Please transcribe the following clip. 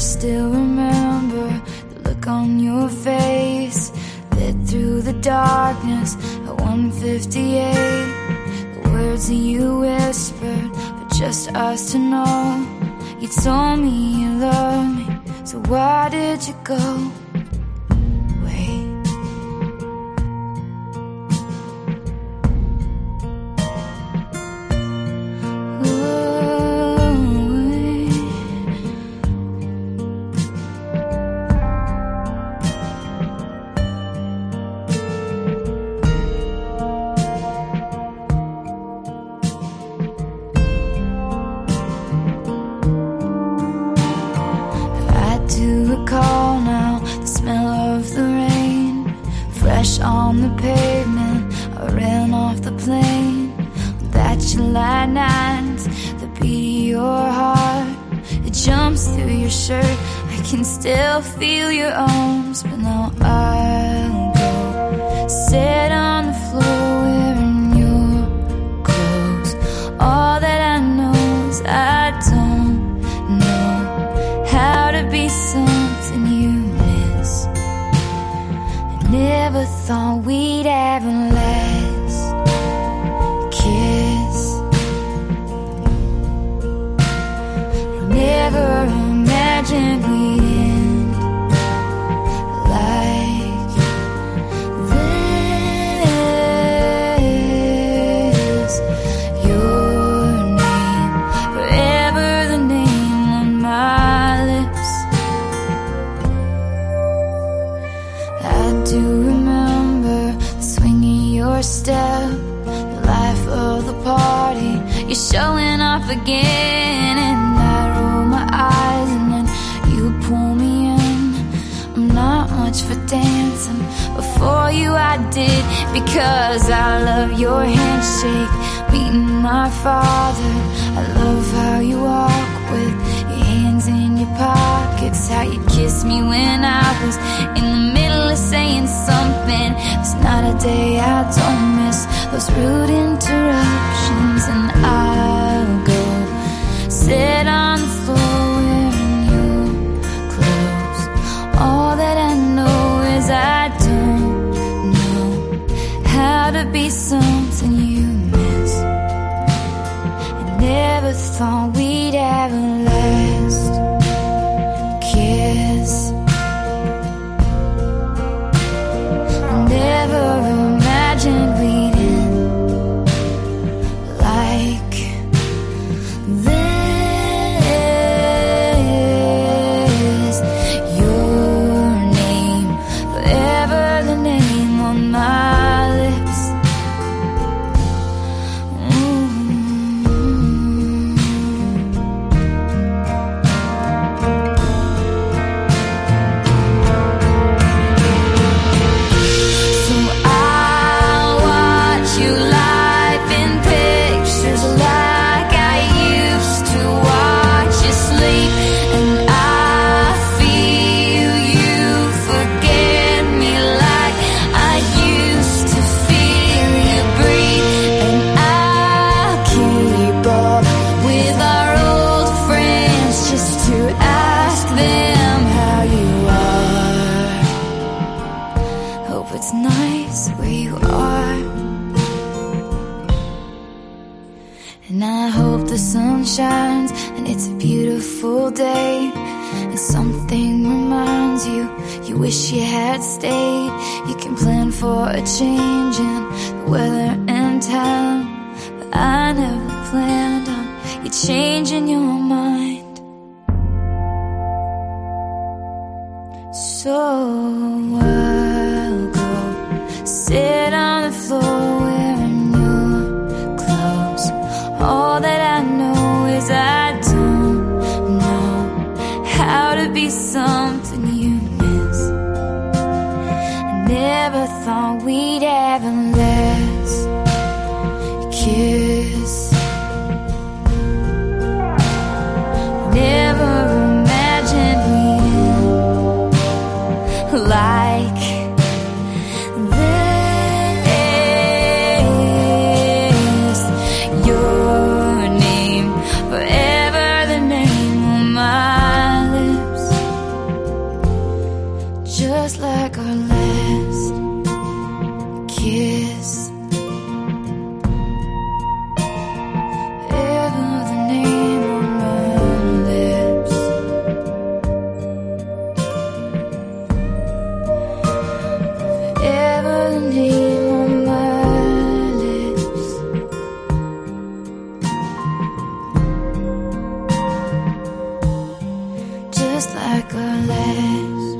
still remember the look on your face. Lit through the darkness at 158. The words that you whispered for just us to know. You told me you loved me, so why did you go? The pavement. I ran off the plane. That July night, the beat of your heart, it jumps through your shirt. I can still feel your arms, but now I'll thought we'd have a last kiss. Never again, and I roll my eyes, and then you pull me in. I'm not much for dancing. Before you, I did because I love your handshake. Meeting my father, I love how you walk with your hands in your pockets. How you kissed me when I was in the middle of saying something. It's not a day I don't miss those rude interruptions, and go sit on the floor wearing your clothes. All that I know is I don't know how to be something you miss. I never thought we'd And I hope the sun shines and it's a beautiful day. And something reminds you, you wish you had stayed. You can plan for a change in the weather and time. But I never planned on you changing your mind. So be something you miss. I never thought we'd have like our last kiss. Ever the name on my lips. Ever the name on my lips. Just like our last.